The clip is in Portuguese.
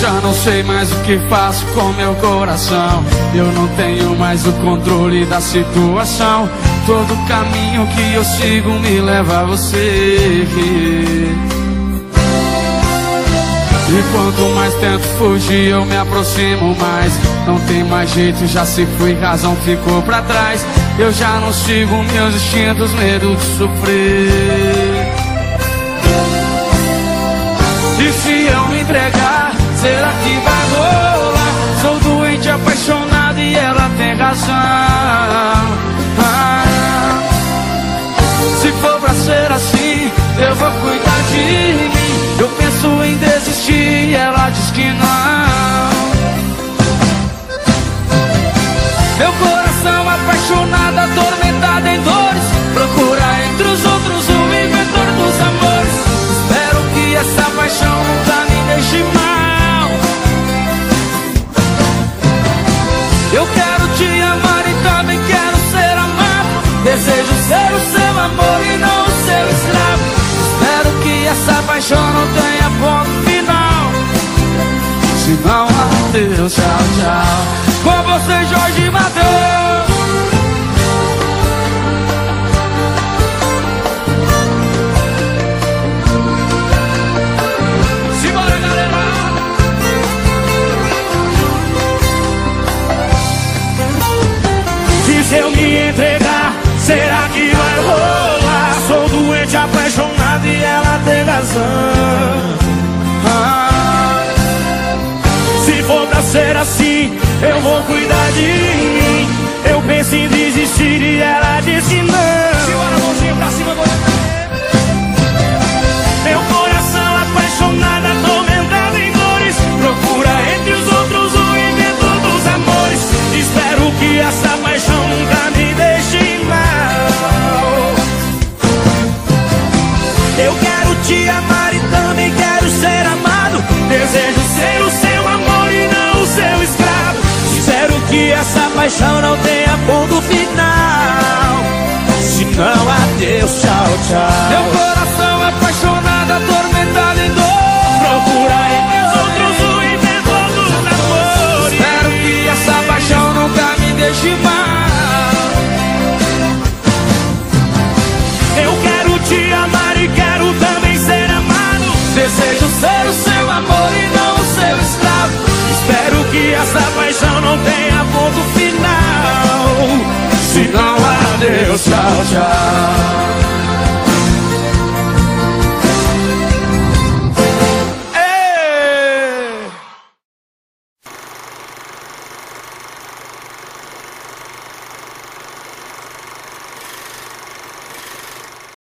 Já não sei mais o que faço com meu coração. Eu não tenho mais o controle da situação. Todo caminho que eu sigo me leva a você. E quanto mais tento fugir, eu me aproximo mais. Não tem mais jeito, já se foi, razão ficou pra trás. Eu já não sigo meus instintos, medo de sofrer. Razão. Ah, se for pra ser assim, eu vou cuidar de mim. Eu penso em desistir e ela diz que não. Meu coração apaixonado, ser o seu amor e não o seu escravo. Espero que essa paixão não tenha ponto final. Se não, adeus, tchau, tchau. Com você, Jorge Matheus. Se eu me entregar, razão. Ah, se for pra ser assim, eu vou cuidar de mim. Eu penso em desistir e ela diz que não. Desejo ser o seu amor e não o seu escravo. Espero que essa paixão não tenha ponto final. Se não, adeus, tchau, tchau. Meu coração apaixonado, atormentado em dor. Procura entre os outros o inventor dos amores Espero que essa paixão nunca me deixe mal. Eu quero te amar e quero também ser amado. Desejo ser o seu não, adeus, tchau, tchau.